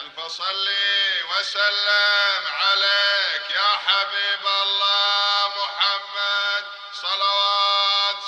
ألف صلي وسلم عليك يا حبيب الله محمد. صلوات.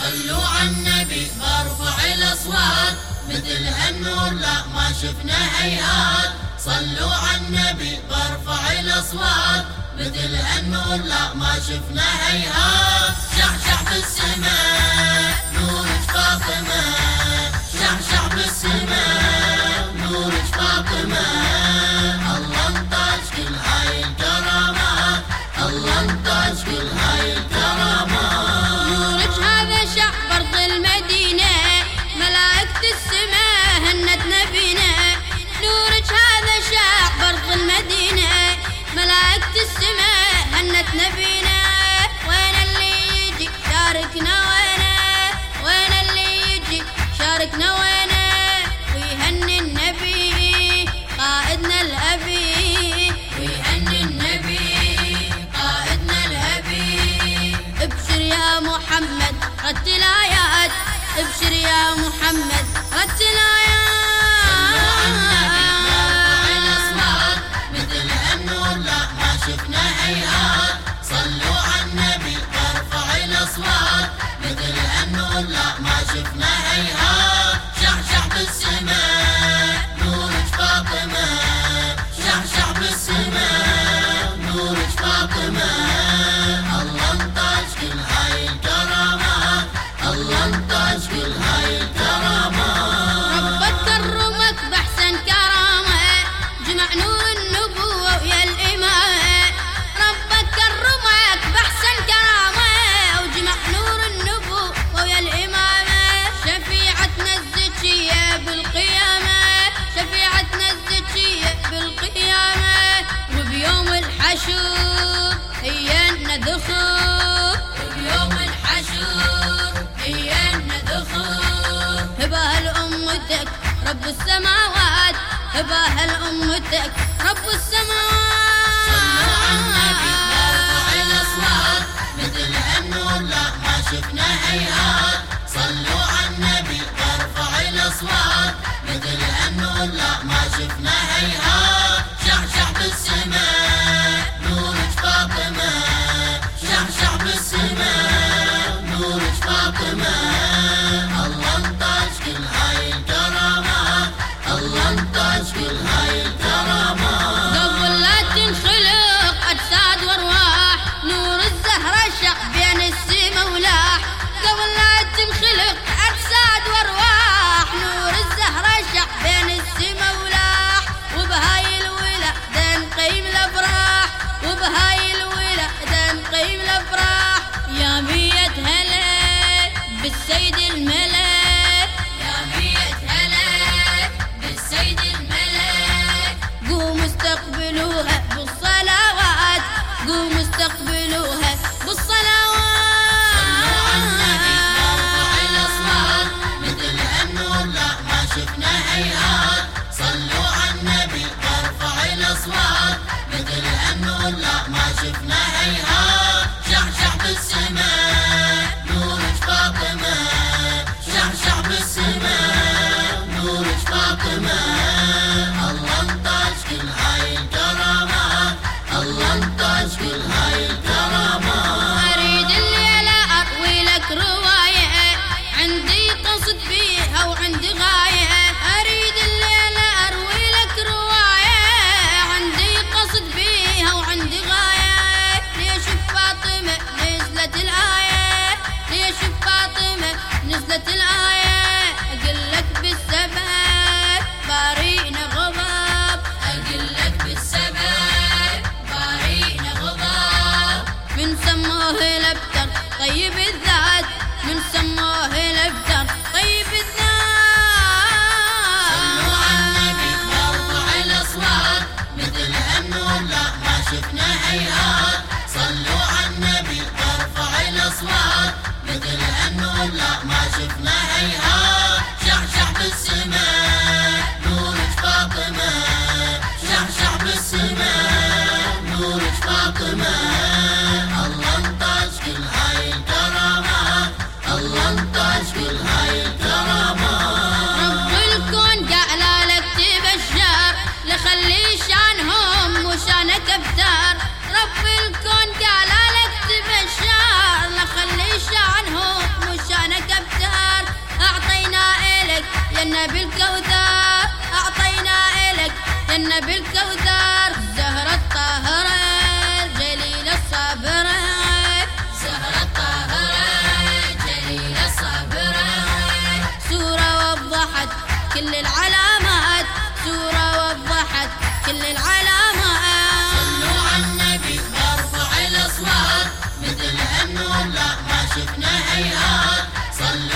صلوا على النبي برفع الأصوات. مثل هالنور لا ما شفنا هيهات. صلوا على النبي برفع الأصوات. مثل هالنور لا ما شفنا هيهات. شحشح بالسماء. نورك نورك فاطمة الله هاي الكرامات الله هاي الكرامات نورك هذا شعب أرض المدينة السماء نبينا. لأمتك رب السماوات هبها لأمتك رب السماوات. صلوا على النبي برفع الأصوات. مثل هالنور لا ما شفنا هيهات صلوا على النبي الأصوات مثل هالنور لا ما شفنا هيهات. نزلت الآية ليش فاطمة نزلت الآية؟ أقول لك بالسبب بارينا غضب. أقول لك بالسبب بارينا غضب. من سموه لبتر طيب الذات. من سموه لبتر طيب الذات. صلوا على النبي وارفع الأصوات. مثل هالنور لا ما شفنا هيهات النبي الكوثر أعطينا إلك يا النبي الكوثر زهرة الطاهرة الجليلة الصابرة زهرة الطاهرة جليلة الصابرة سورة وضحت كل العلامات. سورة وضحت كل العلامات. صلوا على النبي وارفع الأصوات. مثل هالنور لا ما شفنا هيهات. صلوا